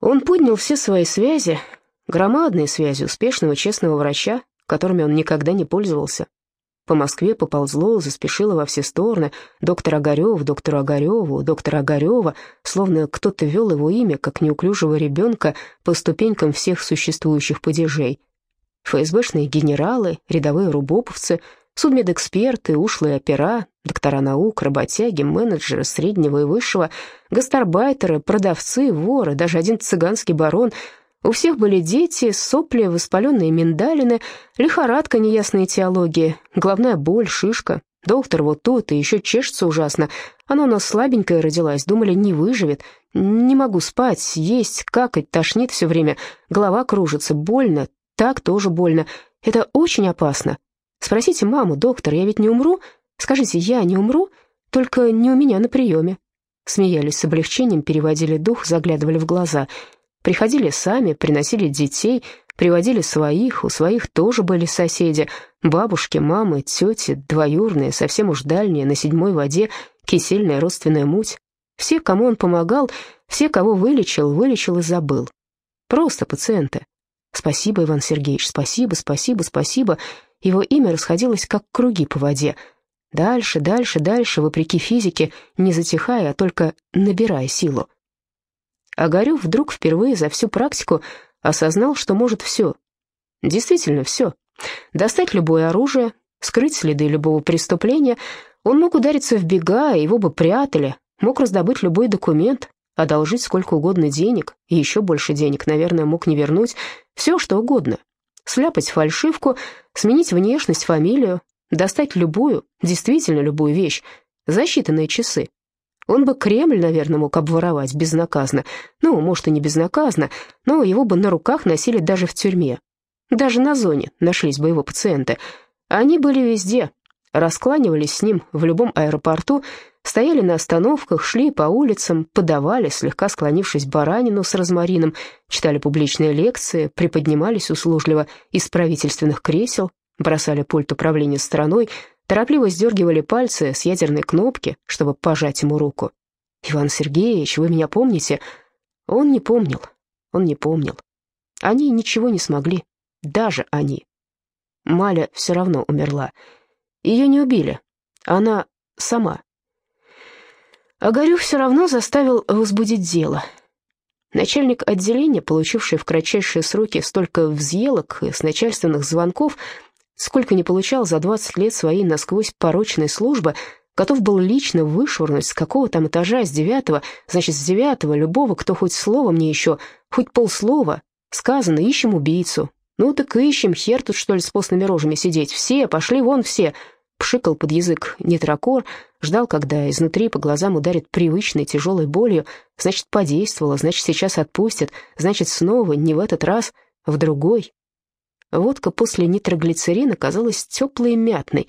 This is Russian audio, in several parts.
Он поднял все свои связи, громадные связи успешного честного врача, которыми он никогда не пользовался. По Москве поползло, заспешило во все стороны. Доктор Огарев, доктор Огареву, доктор Огарева, словно кто-то вел его имя, как неуклюжего ребенка, по ступенькам всех существующих падежей. ФСБшные генералы, рядовые рубоповцы, судмедэксперты, ушлые опера, доктора наук, работяги, менеджеры среднего и высшего, гастарбайтеры, продавцы, воры, даже один цыганский барон — у всех были дети, сопли, воспаленные миндалины, лихорадка неясной теологии, головная боль, шишка. Доктор вот тут и еще чешется ужасно. Она у нас слабенькая родилась, думали, не выживет. Не могу спать, есть, какать, тошнит все время, голова кружится, больно, так тоже больно. Это очень опасно. Спросите маму, доктор, я ведь не умру? Скажите, я не умру? Только не у меня на приеме. Смеялись с облегчением, переводили дух, заглядывали в глаза — Приходили сами, приносили детей, приводили своих, у своих тоже были соседи, бабушки, мамы, тети, двоюрные, совсем уж дальние, на седьмой воде, кисельная родственная муть. Все, кому он помогал, все, кого вылечил, вылечил и забыл. Просто пациенты. Спасибо, Иван Сергеевич, спасибо, спасибо, спасибо. Его имя расходилось, как круги по воде. Дальше, дальше, дальше, вопреки физике, не затихая, а только набирая силу. Огарев вдруг впервые за всю практику осознал, что может все. Действительно все. Достать любое оружие, скрыть следы любого преступления. Он мог удариться в бега, его бы прятали, мог раздобыть любой документ, одолжить сколько угодно денег, и еще больше денег, наверное, мог не вернуть, все что угодно. Сляпать фальшивку, сменить внешность, фамилию, достать любую, действительно любую вещь, за считанные часы. Он бы Кремль, наверное, мог обворовать безнаказанно. Ну, может, и не безнаказанно, но его бы на руках носили даже в тюрьме. Даже на зоне нашлись бы его пациенты. Они были везде, раскланивались с ним в любом аэропорту, стояли на остановках, шли по улицам, подавали, слегка склонившись баранину с розмарином, читали публичные лекции, приподнимались услужливо из правительственных кресел, бросали пульт управления страной, торопливо сдергивали пальцы с ядерной кнопки, чтобы пожать ему руку. «Иван Сергеевич, вы меня помните?» Он не помнил, он не помнил. Они ничего не смогли, даже они. Маля все равно умерла. Ее не убили, она сама. Огарев все равно заставил возбудить дело. Начальник отделения, получивший в кратчайшие сроки столько взъелок с начальственных звонков, Сколько не получал за 20 лет своей насквозь порочной службы, готов был лично вышвырнуть с какого там этажа, с девятого, значит, с девятого, любого, кто хоть слово мне еще, хоть полслова, сказано, ищем убийцу. Ну так ищем, хер тут, что ли, с постными рожами сидеть. Все, пошли вон все. Пшикал под язык нитрокор, ждал, когда изнутри по глазам ударит привычной тяжелой болью. Значит, подействовало, значит, сейчас отпустят, значит, снова, не в этот раз, в другой. Водка после нитроглицерина казалась теплой и мятной.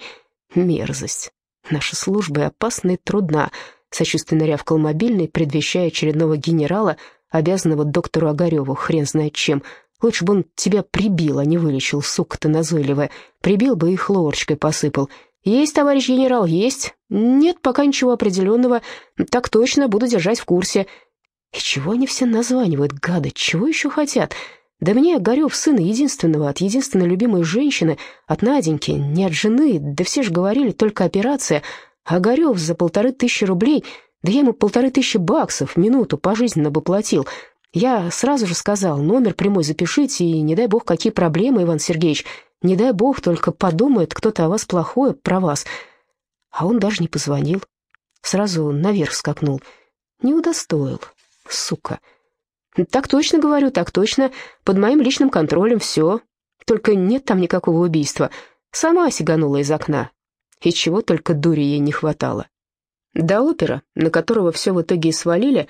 Мерзость. Наша служба и опасна и трудна. Сочувственно рявкал мобильный, предвещая очередного генерала, обязанного доктору Огареву, хрен знает чем. Лучше бы он тебя прибил, а не вылечил, сука ты назойливая. Прибил бы и хлорочкой посыпал. «Есть, товарищ генерал, есть. Нет, пока ничего определенного. Так точно, буду держать в курсе». И чего они все названивают, гады, чего еще хотят?» Да мне Огарев сына единственного, от единственной любимой женщины, от Наденьки, не от жены, да все же говорили, только операция. Огарев за полторы тысячи рублей, да я ему полторы тысячи баксов в минуту пожизненно бы платил. Я сразу же сказал, номер прямой запишите, и не дай бог, какие проблемы, Иван Сергеевич, не дай бог, только подумает кто-то о вас плохое, про вас. А он даже не позвонил, сразу наверх скакнул. Не удостоил, сука. «Так точно говорю, так точно. Под моим личным контролем все. Только нет там никакого убийства. Сама сиганула из окна. И чего только дури ей не хватало». До опера, на которого все в итоге и свалили,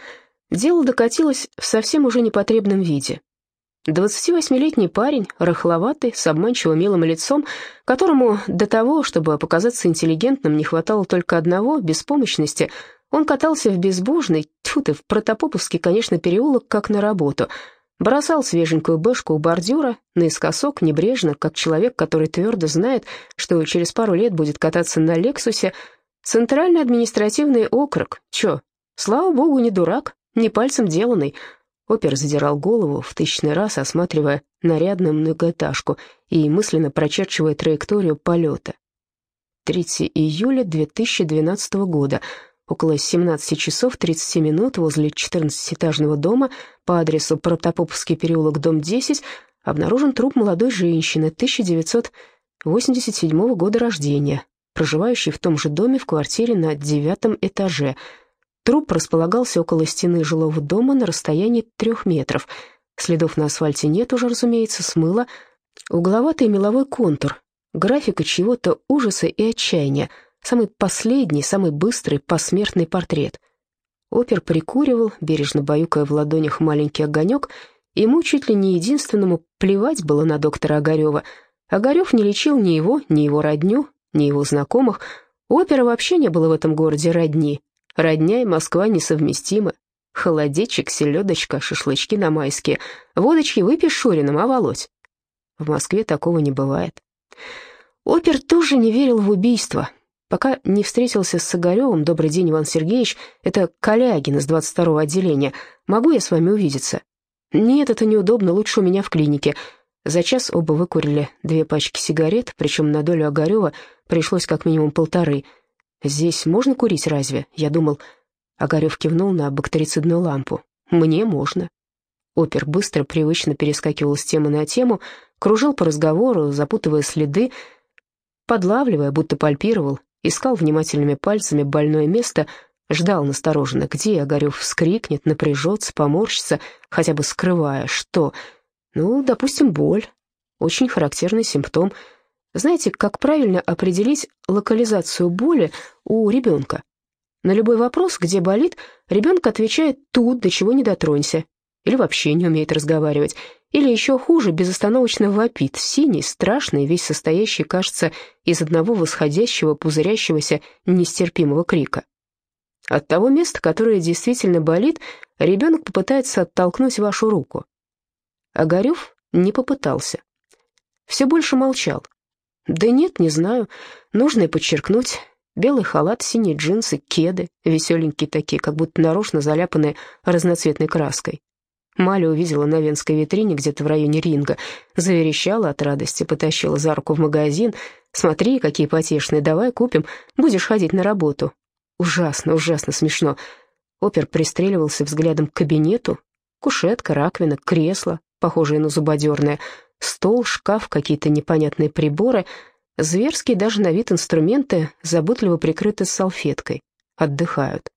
дело докатилось в совсем уже непотребном виде. 28-летний парень, рыхловатый, с обманчиво милым лицом, которому до того, чтобы показаться интеллигентным, не хватало только одного — беспомощности — он катался в безбожный, тьфу ты, в протопоповский, конечно, переулок, как на работу. Бросал свеженькую бэшку у бордюра, наискосок, небрежно, как человек, который твердо знает, что через пару лет будет кататься на «Лексусе». Центральный административный округ. Чё, слава богу, не дурак, не пальцем деланный. Опер задирал голову, в тысячный раз осматривая нарядную многоэтажку и мысленно прочерчивая траекторию полета. 3 июля 2012 года, около 17 часов 30 минут возле 14-этажного дома по адресу Протопоповский переулок, дом 10, обнаружен труп молодой женщины 1987 года рождения, проживающей в том же доме в квартире на девятом этаже – Труп располагался около стены жилого дома на расстоянии трех метров. Следов на асфальте нет уже, разумеется, смыло. Угловатый меловой контур, графика чего-то ужаса и отчаяния, самый последний, самый быстрый посмертный портрет. Опер прикуривал, бережно баюкая в ладонях маленький огонек, ему чуть ли не единственному плевать было на доктора Огарева. Огарев не лечил ни его, ни его родню, ни его знакомых. У опера вообще не было в этом городе родни, Родня и Москва несовместимы. Холодечек, селедочка, шашлычки на майские. Водочки выпьешь Шуриным, а Володь? В Москве такого не бывает. Опер тоже не верил в убийство. Пока не встретился с Огаревым, добрый день, Иван Сергеевич, это Калягин из 22-го отделения. Могу я с вами увидеться? Нет, это неудобно, лучше у меня в клинике. За час оба выкурили две пачки сигарет, причем на долю Огарева пришлось как минимум полторы – «Здесь можно курить разве?» Я думал. Огарев кивнул на бактерицидную лампу. «Мне можно». Опер быстро, привычно перескакивал с темы на тему, кружил по разговору, запутывая следы, подлавливая, будто пальпировал, искал внимательными пальцами больное место, ждал настороженно, где Огарев вскрикнет, напряжется, поморщится, хотя бы скрывая, что... Ну, допустим, боль. Очень характерный симптом — знаете, как правильно определить локализацию боли у ребенка? На любой вопрос, где болит, ребенок отвечает «тут, до чего не дотронься», или вообще не умеет разговаривать, или еще хуже, безостановочно вопит, синий, страшный, весь состоящий, кажется, из одного восходящего, пузырящегося, нестерпимого крика. От того места, которое действительно болит, ребенок попытается оттолкнуть вашу руку. Огарев не попытался. Все больше молчал. Да нет, не знаю. Нужно и подчеркнуть. Белый халат, синие джинсы, кеды, веселенькие такие, как будто нарочно заляпанные разноцветной краской. Маля увидела на венской витрине где-то в районе ринга, заверещала от радости, потащила за руку в магазин. «Смотри, какие потешные, давай купим, будешь ходить на работу». Ужасно, ужасно смешно. Опер пристреливался взглядом к кабинету. Кушетка, раковина, кресло, похожее на зубодерное — Стол, шкаф, какие-то непонятные приборы, зверские даже на вид инструменты, заботливо прикрыты салфеткой. Отдыхают.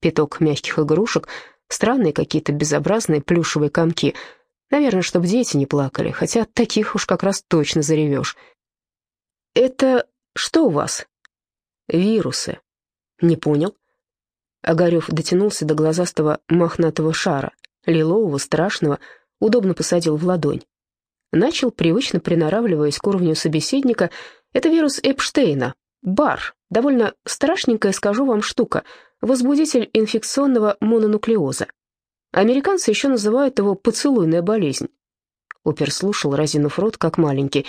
Пяток мягких игрушек, странные какие-то безобразные плюшевые комки. Наверное, чтобы дети не плакали, хотя таких уж как раз точно заревешь. «Это что у вас?» «Вирусы». «Не понял». Огарев дотянулся до глазастого мохнатого шара, лилового, страшного, удобно посадил в ладонь. Начал, привычно приноравливаясь к уровню собеседника, это вирус Эпштейна, БАР, довольно страшненькая, скажу вам, штука, возбудитель инфекционного мононуклеоза. Американцы еще называют его поцелуйная болезнь. Опер слушал, разинув рот, как маленький,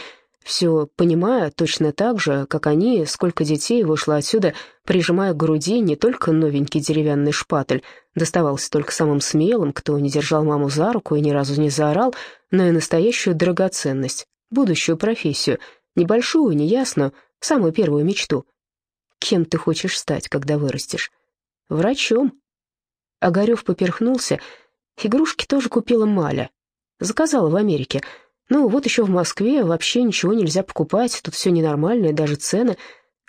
все понимая точно так же, как они, сколько детей вышло отсюда, прижимая к груди не только новенький деревянный шпатель, доставался только самым смелым, кто не держал маму за руку и ни разу не заорал, но и настоящую драгоценность, будущую профессию, небольшую, неясную, самую первую мечту. Кем ты хочешь стать, когда вырастешь? Врачом. Огарев поперхнулся. Игрушки тоже купила Маля. Заказала в Америке — ну, вот еще в Москве вообще ничего нельзя покупать, тут все ненормальное, даже цены.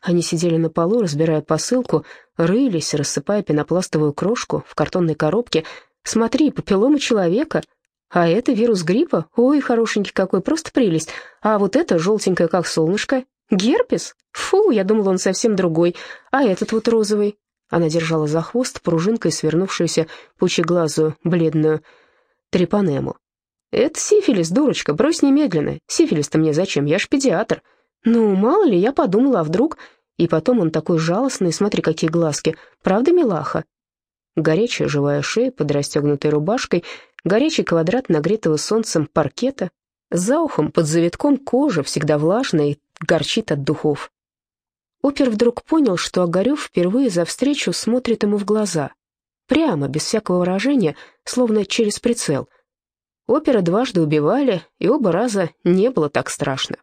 Они сидели на полу, разбирая посылку, рылись, рассыпая пенопластовую крошку в картонной коробке. «Смотри, папиллома человека!» А это вирус гриппа? Ой, хорошенький какой, просто прелесть. А вот это желтенькое, как солнышко. Герпес? Фу, я думала, он совсем другой. А этот вот розовый. Она держала за хвост пружинкой свернувшуюся пучеглазую бледную трепанему. «Это сифилис, дурочка, брось немедленно. Сифилис-то мне зачем? Я ж педиатр». «Ну, мало ли, я подумала, а вдруг...» И потом он такой жалостный, смотри, какие глазки. Правда, милаха?» Горячая живая шея под расстегнутой рубашкой, горячий квадрат нагретого солнцем паркета, за ухом под завитком кожа, всегда влажная и горчит от духов. Опер вдруг понял, что Огарев впервые за встречу смотрит ему в глаза. прямо, без всякого выражения, словно через прицел. Опера дважды убивали, и оба раза не было так страшно.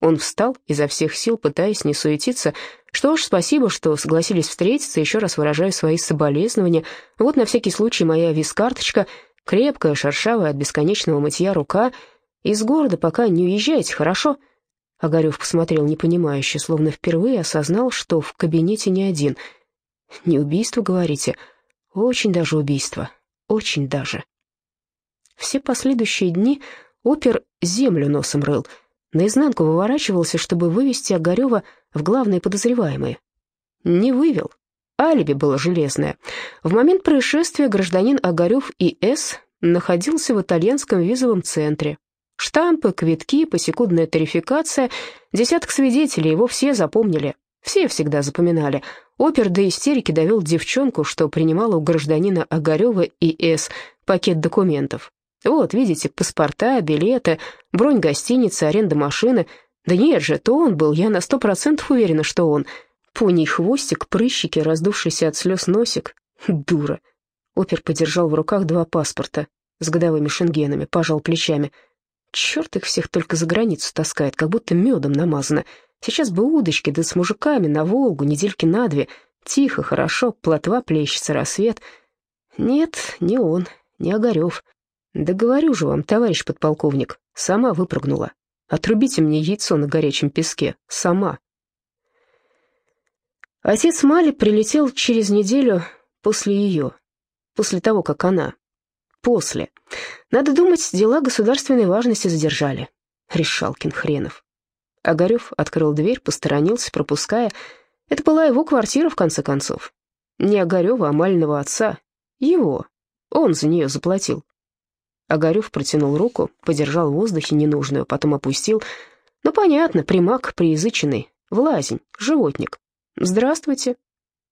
Он встал, изо всех сил пытаясь не суетиться. Что ж, спасибо, что согласились встретиться, еще раз выражаю свои соболезнования. Вот на всякий случай моя виз-карточка, крепкая, шершавая от бесконечного мытья рука. Из города пока не уезжайте, хорошо?» Огарев посмотрел непонимающе, словно впервые осознал, что в кабинете не один. «Не убийство, говорите?» «Очень даже убийство. Очень даже». Все последующие дни опер землю носом рыл — наизнанку выворачивался, чтобы вывести Огарева в главные подозреваемые. Не вывел. Алиби было железное. В момент происшествия гражданин Огарев И.С. находился в итальянском визовом центре. Штампы, квитки, посекундная тарификация, десяток свидетелей, его все запомнили. Все всегда запоминали. Опер до истерики довел девчонку, что принимала у гражданина Огарева И.С. пакет документов. Вот, видите, паспорта, билеты, бронь гостиницы, аренда машины. Да нет же, то он был, я на сто процентов уверена, что он. Пони хвостик, прыщики, раздувшийся от слез носик. Дура. Опер подержал в руках два паспорта с годовыми шенгенами, пожал плечами. Черт их всех только за границу таскает, как будто медом намазано. Сейчас бы удочки, да с мужиками на Волгу, недельки на две. Тихо, хорошо, плотва плещется, рассвет. Нет, не он, не Огарев. «Да говорю же вам, товарищ подполковник, сама выпрыгнула. Отрубите мне яйцо на горячем песке, сама». Отец Мали прилетел через неделю после ее, после того, как она. После. Надо думать, дела государственной важности задержали. Решалкин хренов. Огарев открыл дверь, посторонился, пропуская. Это была его квартира, в конце концов. Не Огарева, а Мального отца. Его. Он за нее заплатил. Огарев протянул руку, подержал в воздухе ненужную, потом опустил. Ну, понятно, примак, приязыченный, влазень, животник. «Здравствуйте».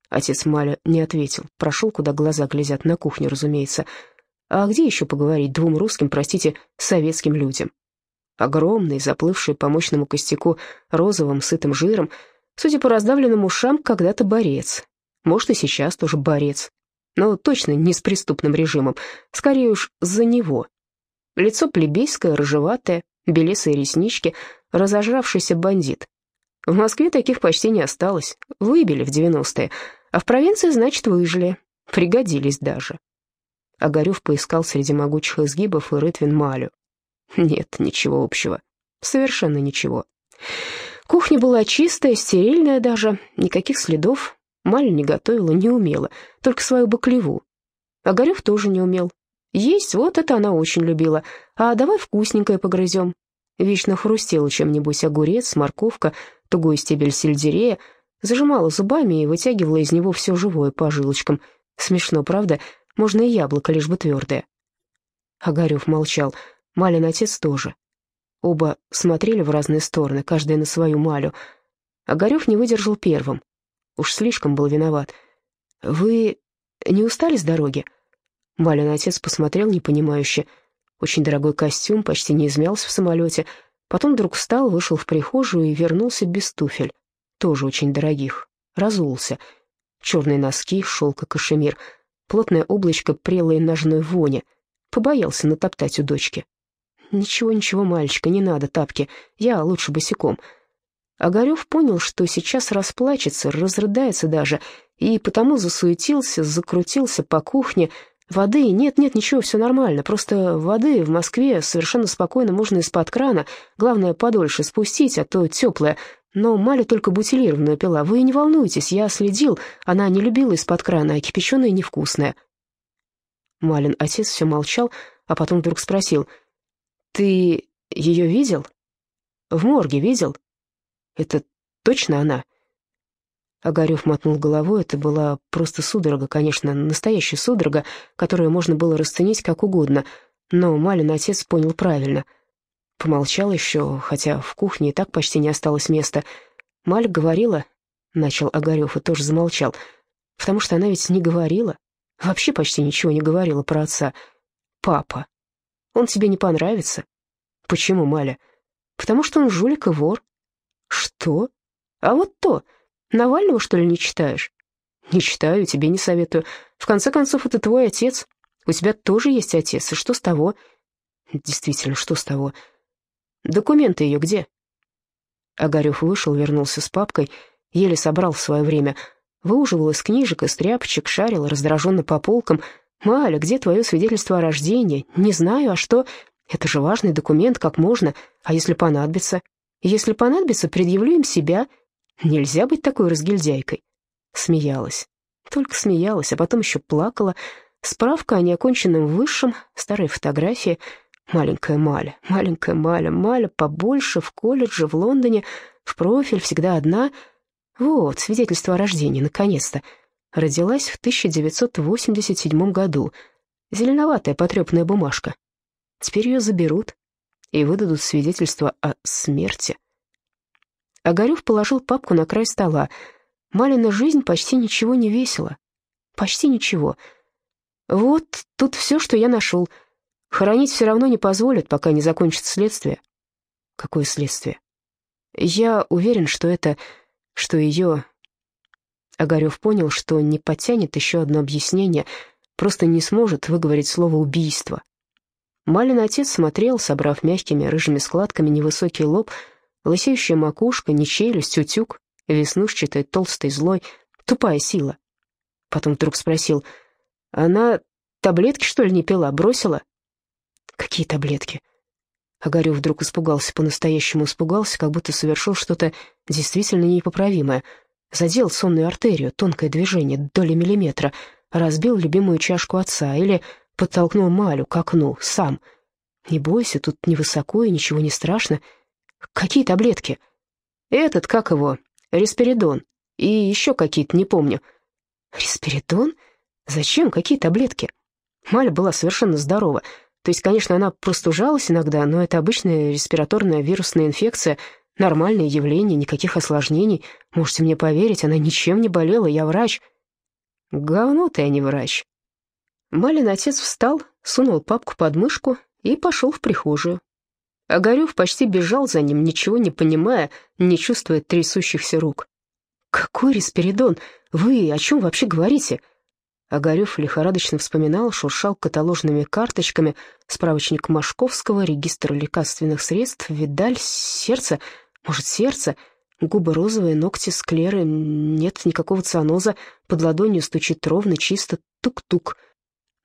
Отец Маля не ответил, прошел, куда глаза глядят, на кухню, разумеется. А где еще поговорить двум русским, простите, советским людям? Огромный, заплывший по мощному костяку розовым, сытым жиром, судя по раздавленным ушам, когда-то борец. Может, и сейчас тоже борец, но точно не с преступным режимом, скорее уж за него. Лицо плебейское, рыжеватое, белесые реснички, разожравшийся бандит. В Москве таких почти не осталось, выбили в 90-е, а в провинции, значит, выжили, пригодились даже. Огарев поискал среди могучих изгибов и рытвин малю. Нет, ничего общего, совершенно ничего. Кухня была чистая, стерильная даже, никаких следов, Маля не готовила, не умела, только свою баклеву. Огарев тоже не умел. Есть, вот это она очень любила. А давай вкусненькое погрызем. Вечно хрустела чем-нибудь огурец, морковка, тугой стебель сельдерея, зажимала зубами и вытягивала из него все живое по жилочкам. Смешно, правда? Можно и яблоко, лишь бы твердое. Огарев молчал. Малин отец тоже. Оба смотрели в разные стороны, каждый на свою Малю. Огарев не выдержал первым. Уж слишком был виноват. «Вы не устали с дороги?» Малин отец посмотрел непонимающе. Очень дорогой костюм, почти не измялся в самолете. Потом вдруг встал, вышел в прихожую и вернулся без туфель. Тоже очень дорогих. Разулся. Черные носки, шелк и кашемир. Плотное облачко прелой ножной вони. Побоялся натоптать у дочки. «Ничего, ничего, мальчика, не надо тапки. Я лучше босиком». Огарев понял, что сейчас расплачется, разрыдается даже, и потому засуетился, закрутился по кухне. Воды нет, нет, ничего, все нормально, просто воды в Москве совершенно спокойно можно из-под крана, главное подольше спустить, а то теплая. Но Маля только бутилированную пила, вы не волнуйтесь, я следил, она не любила из-под крана, а кипяченая невкусная. Малин отец все молчал, а потом вдруг спросил, «Ты ее видел? В морге видел?» Это точно она?» Огарев мотнул головой. Это была просто судорога, конечно, настоящая судорога, которую можно было расценить как угодно. Но Малин отец понял правильно. Помолчал еще, хотя в кухне и так почти не осталось места. Маль говорила, начал Огарев и тоже замолчал, потому что она ведь не говорила, вообще почти ничего не говорила про отца. «Папа, он тебе не понравится?» «Почему, Маля?» «Потому что он жулик и вор. «Что? А вот то. Навального, что ли, не читаешь?» «Не читаю, тебе не советую. В конце концов, это твой отец. У тебя тоже есть отец, и что с того?» «Действительно, что с того?» «Документы ее где?» Огарев вышел, вернулся с папкой, еле собрал в свое время. Выуживал из книжек, из тряпочек, шарил раздраженно по полкам. «Маля, где твое свидетельство о рождении? Не знаю, а что? Это же важный документ, как можно. А если понадобится? Если понадобится, предъявлю им себя. Нельзя быть такой разгильдяйкой». Смеялась. Только смеялась, а потом еще плакала. Справка о неоконченном высшем, старые фотографии — Маленькая Маля, маленькая Маля, Маля побольше, в колледже, в Лондоне, в профиль, всегда одна. Вот, свидетельство о рождении, наконец-то. Родилась в 1987 году. Зеленоватая потрепанная бумажка. Теперь ее заберут и выдадут свидетельство о смерти. Огарев положил папку на край стола. Малина жизнь почти ничего не весила. Почти ничего. Вот тут все, что я нашел — Хоронить все равно не позволят, пока не закончится следствие. Какое следствие? Я уверен, что это... что ее... Огарев понял, что не потянет еще одно объяснение, просто не сможет выговорить слово «убийство». Малин отец смотрел, собрав мягкими рыжими складками невысокий лоб, лысеющая макушка, не челюсть, утюг, веснушчатый, толстый, злой, тупая сила. Потом вдруг спросил, «Она таблетки, что ли, не пила, бросила?» Какие таблетки? Огарев вдруг испугался, по-настоящему испугался, как будто совершил что-то действительно непоправимое. Задел сонную артерию, тонкое движение, доли миллиметра, разбил любимую чашку отца или подтолкнул Малю к окну, сам. Не бойся, тут невысоко и ничего не страшно. Какие таблетки? Этот, как его, респиридон. И еще какие-то, не помню. Респиридон? Зачем? Какие таблетки? Маля была совершенно здорова. То есть, конечно, она простужалась иногда, но это обычная респираторная вирусная инфекция, нормальное явление, никаких осложнений. Можете мне поверить, она ничем не болела, я врач. Говно ты, а не врач. Малин отец встал, сунул папку под мышку и пошел в прихожую. Огарев почти бежал за ним, ничего не понимая, не чувствуя трясущихся рук. «Какой респиридон? Вы о чем вообще говорите?» Огарев лихорадочно вспоминал, шуршал каталожными карточками, справочник Машковского, регистр лекарственных средств, видаль, сердце, может, сердце, губы розовые, ногти, склеры, нет никакого цианоза, под ладонью стучит ровно, чисто, тук-тук.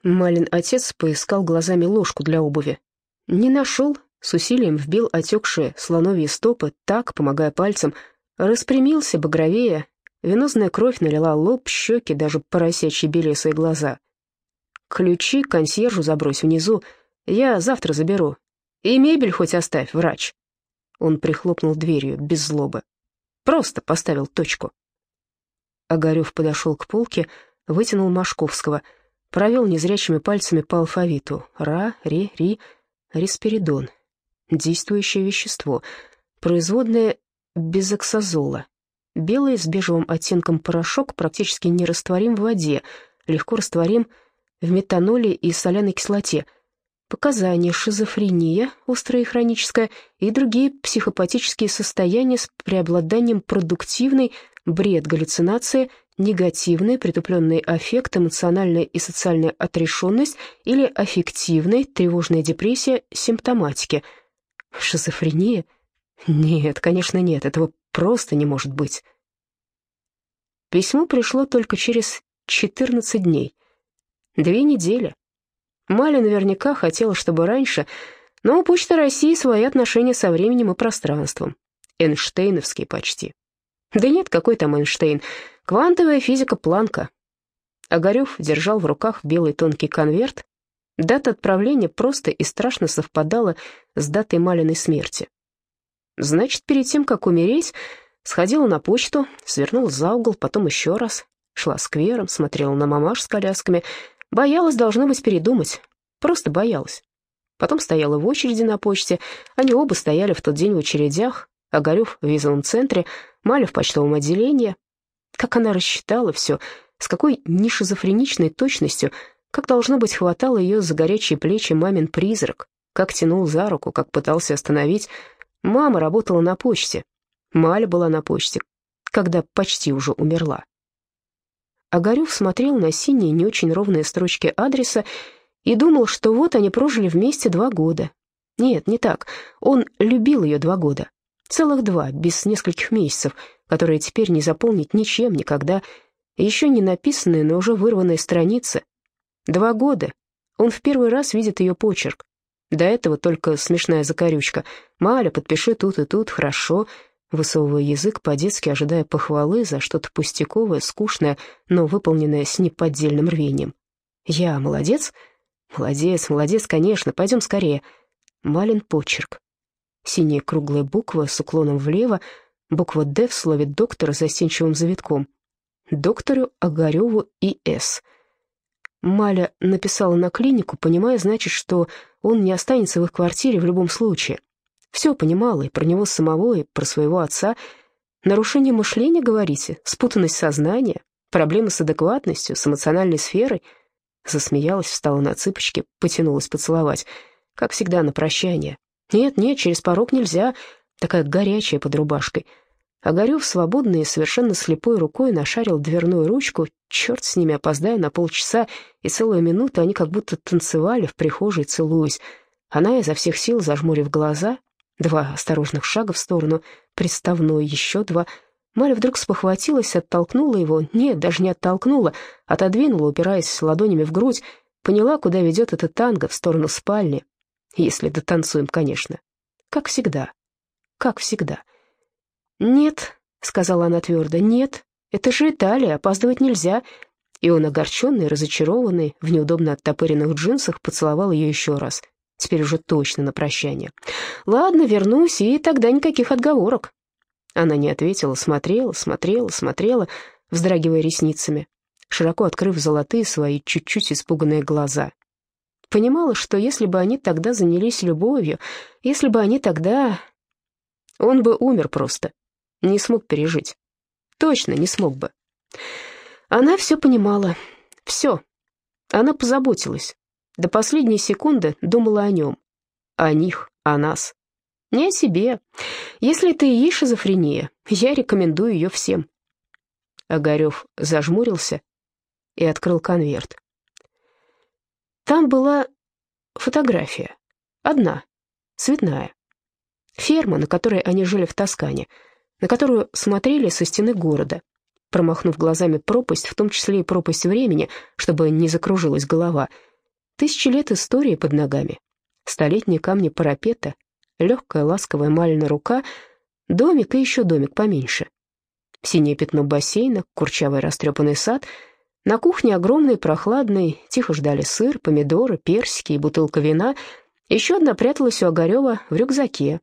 Малин отец поискал глазами ложку для обуви. Не нашел, с усилием вбил отекшие слоновьи стопы, так, помогая пальцем, распрямился, багровее, Венозная кровь налила лоб, щеки, даже поросячьи белесые глаза. «Ключи консьержу забрось внизу, я завтра заберу. И мебель хоть оставь, врач». Он прихлопнул дверью, без злобы. Просто поставил точку. Огарев подошел к полке, вытянул Машковского, провел незрячими пальцами по алфавиту. Ра, ре, ри, респиридон. Действующее вещество. Производное безоксазола. Белый с бежевым оттенком порошок практически нерастворим в воде, легко растворим в метаноле и соляной кислоте. Показания шизофрения, острая и хроническая, и другие психопатические состояния с преобладанием продуктивной, бред, галлюцинации, негативный, притупленный аффект, эмоциональная и социальная отрешенность или аффективная, тревожная депрессия, симптоматики. Шизофрения? Нет, конечно, нет, этого Просто не может быть. Письмо пришло только через 14 дней. Две недели. Маля наверняка хотела, чтобы раньше, но у Почты России свои отношения со временем и пространством. Эйнштейновские почти. Да нет, какой там Эйнштейн. Квантовая физика Планка. Огарев держал в руках белый тонкий конверт. Дата отправления просто и страшно совпадала с датой Малиной смерти. Значит, перед тем, как умереть, сходила на почту, свернула за угол, потом еще раз, шла сквером, смотрела на мамаш с колясками, боялась, должно быть, передумать, просто боялась. Потом стояла в очереди на почте, они оба стояли в тот день в очередях, Огарев в визовом центре, Маля в почтовом отделении. Как она рассчитала все, с какой нешизофреничной точностью, как, должно быть, хватало ее за горячие плечи мамин призрак, как тянул за руку, как пытался остановить, Мама работала на почте. Маля была на почте, когда почти уже умерла. Огарев смотрел на синие, не очень ровные строчки адреса и думал, что вот они прожили вместе два года. Нет, не так. Он любил ее два года. Целых два, без нескольких месяцев, которые теперь не заполнить ничем никогда. Еще не написанные, но уже вырванные страницы. Два года. Он в первый раз видит ее почерк. До этого только смешная закорючка. «Маля, подпиши тут и тут, хорошо», высовывая язык по-детски, ожидая похвалы за что-то пустяковое, скучное, но выполненное с неподдельным рвением. «Я молодец?» «Молодец, молодец, конечно, пойдем скорее». Малин почерк. Синяя круглая буква с уклоном влево, буква «Д» в слове «доктор» с застенчивым завитком. Доктору Огареву и С. Маля написала на клинику, понимая, значит, что он не останется в их квартире в любом случае. Все понимала, и про него самого, и про своего отца. Нарушение мышления, говорите? Спутанность сознания? Проблемы с адекватностью, с эмоциональной сферой? Засмеялась, встала на цыпочки, потянулась поцеловать. Как всегда, на прощание. Нет, нет, через порог нельзя. Такая горячая под рубашкой. Огарев свободной и совершенно слепой рукой нашарил дверную ручку. Черт с ними, опоздая на полчаса, и целую минуту они как будто танцевали в прихожей, целуясь. Она изо всех сил, зажмурив глаза, два осторожных шага в сторону, приставной, еще два. Маля вдруг спохватилась, оттолкнула его. Нет, даже не оттолкнула, отодвинула, упираясь ладонями в грудь. Поняла, куда ведет эта танго, в сторону спальни. Если дотанцуем, конечно. Как всегда. Как всегда. «Нет», — сказала она твердо, — «нет, это же Италия, опаздывать нельзя». И он, огорченный, разочарованный, в неудобно оттопыренных джинсах, поцеловал ее еще раз. Теперь уже точно на прощание. «Ладно, вернусь, и тогда никаких отговорок». Она не ответила, смотрела, смотрела, смотрела, вздрагивая ресницами, широко открыв золотые свои чуть-чуть испуганные глаза. Понимала, что если бы они тогда занялись любовью, если бы они тогда... Он бы умер просто, не смог пережить. Точно не смог бы. Она все понимала. Все. Она позаботилась. До последней секунды думала о нем. О них, о нас. Не о себе. Если это и есть шизофрения, я рекомендую ее всем. Огарев зажмурился и открыл конверт. Там была фотография. Одна, цветная. Ферма, на которой они жили в Тоскане — на которую смотрели со стены города, промахнув глазами пропасть, в том числе и пропасть времени, чтобы не закружилась голова. Тысячи лет истории под ногами, столетние камни парапета, легкая ласковая Малина рука, домик и еще домик поменьше. Синее пятно бассейна, курчавый растрепанный сад, на кухне огромный, прохладный, тихо ждали сыр, помидоры, персики и бутылка вина. Еще одна пряталась у Огарева в рюкзаке.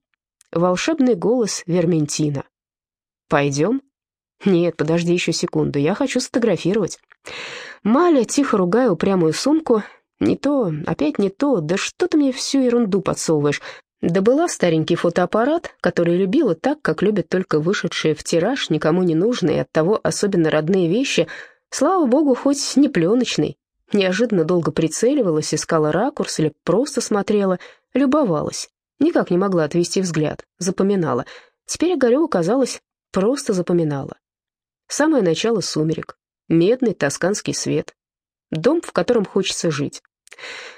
Волшебный голос Верментина. «Пойдем?» «Нет, подожди еще секунду, я хочу сфотографировать». Маля, тихо ругая упрямую сумку, «Не то, опять не то, да что ты мне всю ерунду подсовываешь?» Да была старенький фотоаппарат, который любила так, как любят только вышедшие в тираж, никому не нужные, оттого особенно родные вещи. Слава богу, хоть не пленочный. Неожиданно долго прицеливалась, искала ракурс или просто смотрела, любовалась. Никак не могла отвести взгляд, запоминала. Теперь Огареву казалось, Просто запоминала. Самое начало сумерек, медный тосканский свет, дом, в котором хочется жить.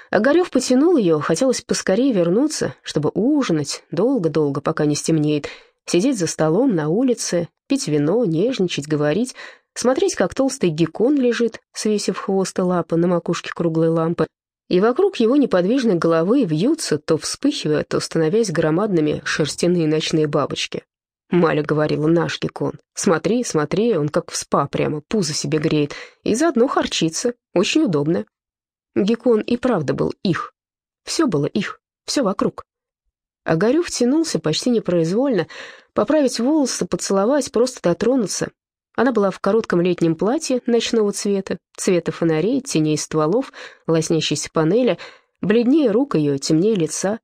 Огарев потянул ее, хотелось поскорее вернуться, чтобы ужинать долго-долго, пока не стемнеет, сидеть за столом на улице, пить вино, нежничать, говорить, смотреть, как толстый геккон лежит, свесив хвост и лапы на макушке круглой лампы, и вокруг его неподвижной головы вьются, то вспыхивая, то становясь громадными шерстяные ночные бабочки. Маля говорила, наш геккон. Смотри, смотри, он как в спа прямо, пузо себе греет. И заодно харчится. Очень удобно. Геккон и правда был их. Все было их, все вокруг. Огарев тянулся почти непроизвольно, поправить волосы, поцеловать, просто дотронуться. Она была в коротком летнем платье ночного цвета, цвета фонарей, теней стволов, лоснящейся панели, бледнее рук ее, темнее лица.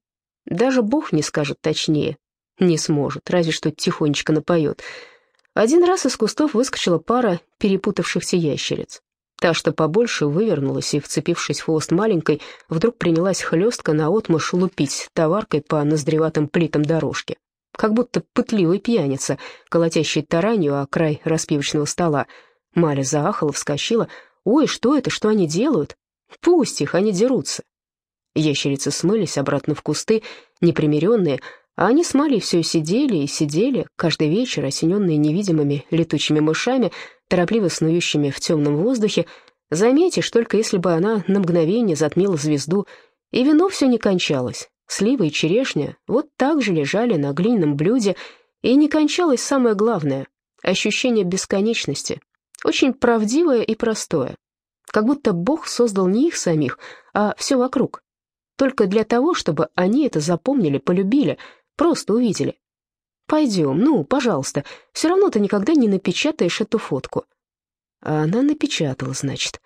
Даже Бог не скажет точнее, не сможет, разве что тихонечко напоет. Один раз из кустов выскочила пара перепутавшихся ящериц. Та, что побольше, вывернулась и, вцепившись в хвост маленькой, вдруг принялась хлестко наотмашь лупить товаркой по ноздреватым плитам дорожки. Как будто пытливый пьяница, колотящий таранью о край распивочного стола. Маля заахала, вскочила. «Ой, что это? Что они делают?» «Пусть их, они дерутся». Ящерицы смылись обратно в кусты, непримиренные, а они с Малей все сидели и сидели, каждый вечер, осененные невидимыми летучими мышами, торопливо снующими в темном воздухе. Заметишь, только если бы она на мгновение затмила звезду, и вино все не кончалось. Сливы и черешня вот так же лежали на глиняном блюде, и не кончалось самое главное — ощущение бесконечности, очень правдивое и простое. Как будто Бог создал не их самих, а все вокруг. Только для того, чтобы они это запомнили, полюбили, просто увидели. «Пойдем, ну, пожалуйста, все равно ты никогда не напечатаешь эту фотку». А она напечатала, значит.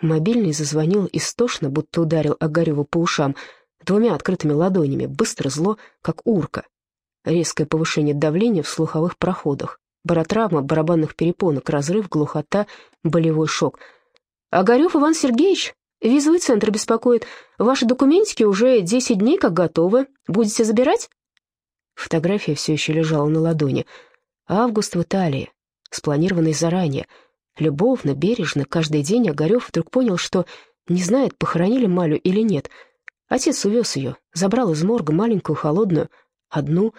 Мобильный зазвонил истошно, будто ударил Огареву по ушам, двумя открытыми ладонями, быстро зло, как урка. Резкое повышение давления в слуховых проходах, баротравма барабанных перепонок, разрыв, глухота, болевой шок. «Огарев Иван Сергеевич, визовый центр беспокоит. Ваши документики уже 10 дней как готовы. Будете забирать?» Фотография все еще лежала на ладони. Август в Италии, спланированный заранее. Любовно, бережно, каждый день Огарев вдруг понял, что не знает, похоронили Малю или нет. Отец увез ее, забрал из морга маленькую, холодную, одну.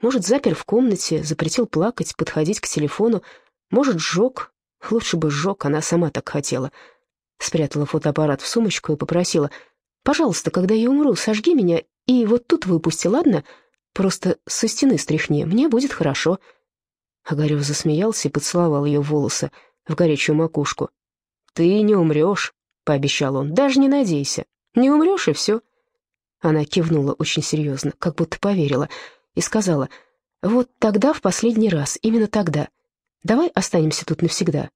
Может, запер в комнате, запретил плакать, подходить к телефону. Может, сжег. Лучше бы сжег, она сама так хотела. Спрятала фотоаппарат в сумочку и попросила, «Пожалуйста, когда я умру, сожги меня и вот тут выпусти, ладно? Просто со стены стряхни, мне будет хорошо». Огарев засмеялся и поцеловал ее волосы в горячую макушку. «Ты не умрешь», — пообещал он, — «даже не надейся. Не умрешь, и все». Она кивнула очень серьезно, как будто поверила, и сказала, «Вот тогда, в последний раз, именно тогда. Давай останемся тут навсегда».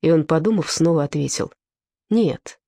И он, подумав, снова ответил, «Нет,